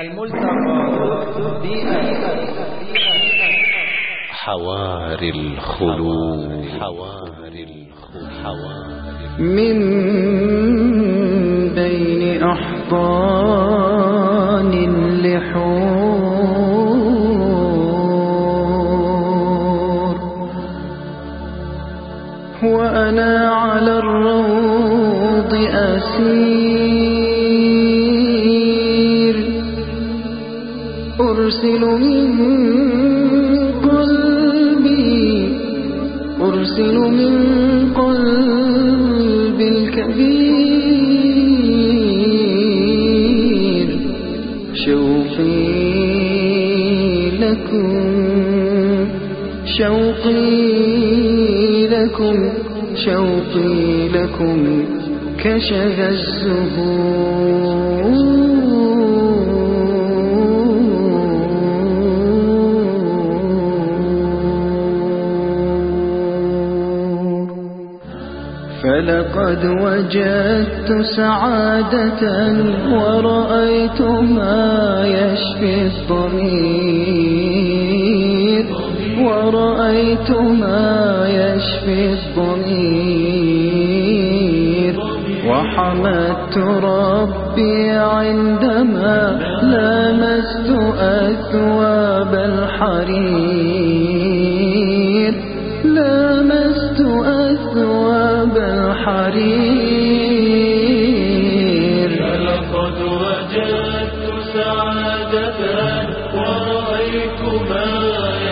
الملتقى حواري الخلود. حواري الخلود من بين أحضان أرسل من قلبي أرسل من قلبي الكبير. شوقي لكم شوقي لكم شوقي لكم كشف الزهور. فلقد وجدت سعادة ورأيت ما يشفي الضمير. ورأيت ما يشفي الضمير. وحمدت ربي عندما لمست أثواب الحرير. الحرير. فلقد وجدت سعادة ورأيت ما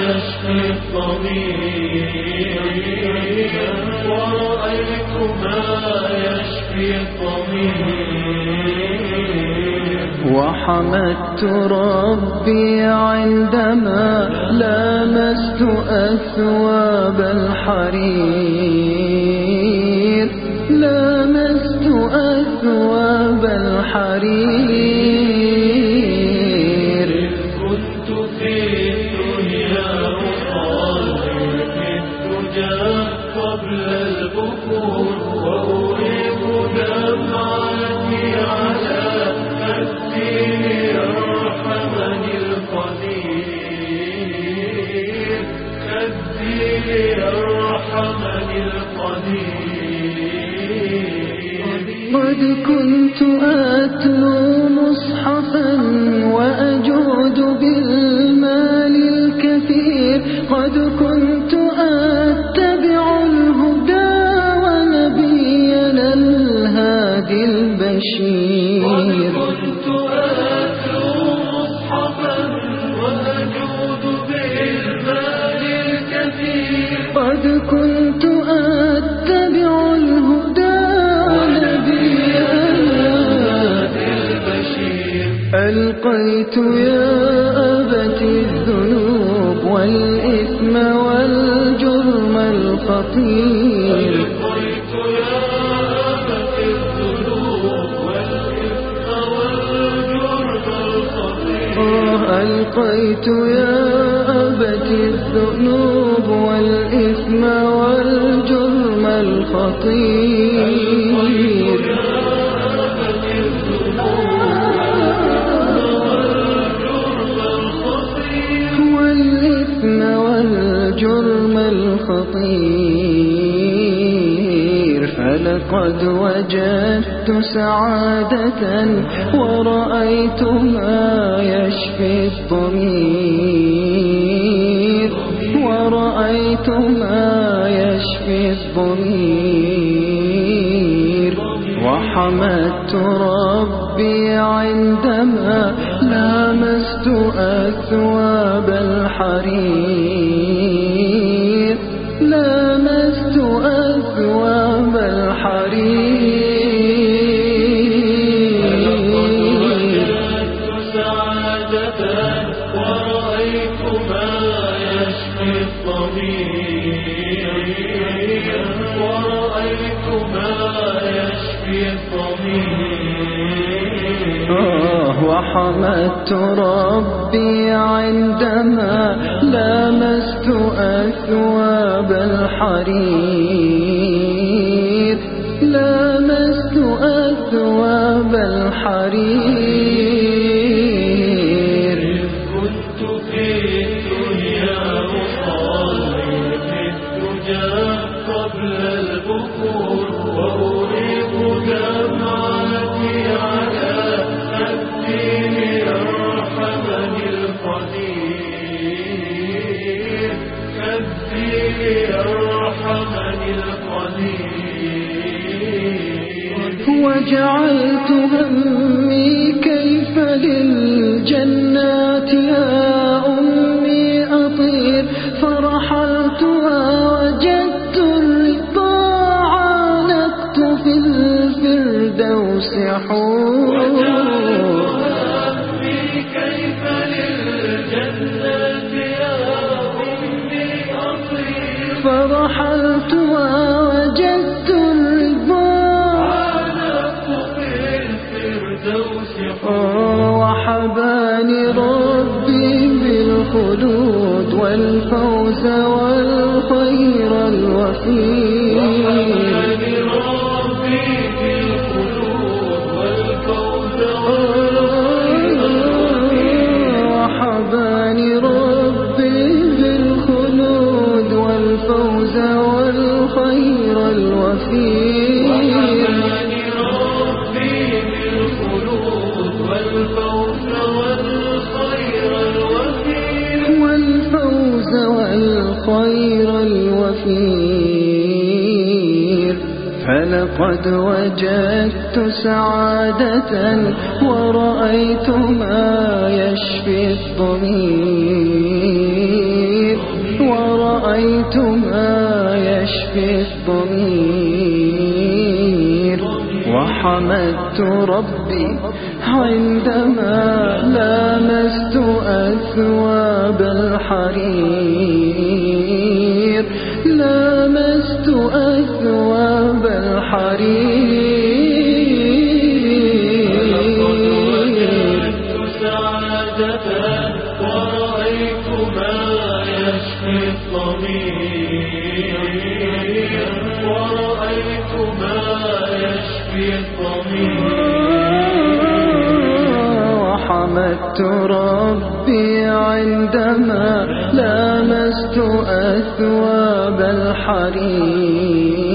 يشفي الضمير. ورأيت ما يشفي الضمير. وحمدت ربي عندما لمست أثواب الحرير. الحرير كنت في الدنيا أصلي في الدجى قبل البكور وأريد دمعتي على خدي ليرحمني القدير. خدي ليرحمني القدير. قد كنت أتلو مصحفا وأجود بالمال الكثير. قد كنت أتبع الهدى ونبينا الهادي البشير. كنت أتلو مصحفا وأجود بالمال الكثير. قد كنت أتبع ألقيت يا أبت الذنوب والإثم والجرم الخطير. قلت يا أبت الذنوب والإثم والجرم الخطير. آه ألقيت يا أبت الذنوب والإثم والجرم الخطير. فلقد وجدت سعادة ورأيت ما يشفي الضمير. ورأيت ما يشفي الضمير. وحمدت ربي عندما لمست أثواب الحرير. لمست أثواب وجدت سعادة ورأيت ما يشفي ورأيت ما يشفي وحمدت ربي عندما لمست أثواب الحرير لمست أثواب الحرير جعلت همي كيف للجنات يا أمي أطير فرحلت ووجدت الرضا عانقت في الفردوس حور. الفردوس وحباني ربي بالخلود والفوز والخير الوفير والفوز والخير الوفير فلقد وجدت سعادة ورأيت ما يشفي الضمير. ورأيت ما يشفي الضمير. وحمدت ربي عندما لامست أثواب الحرير. لامست أثواب الحرير. سعادة ورأيت ما يشفي الضمير ورأيت ما يشفي الضمير وحمدت ربي عندما لامست أثواب الحرير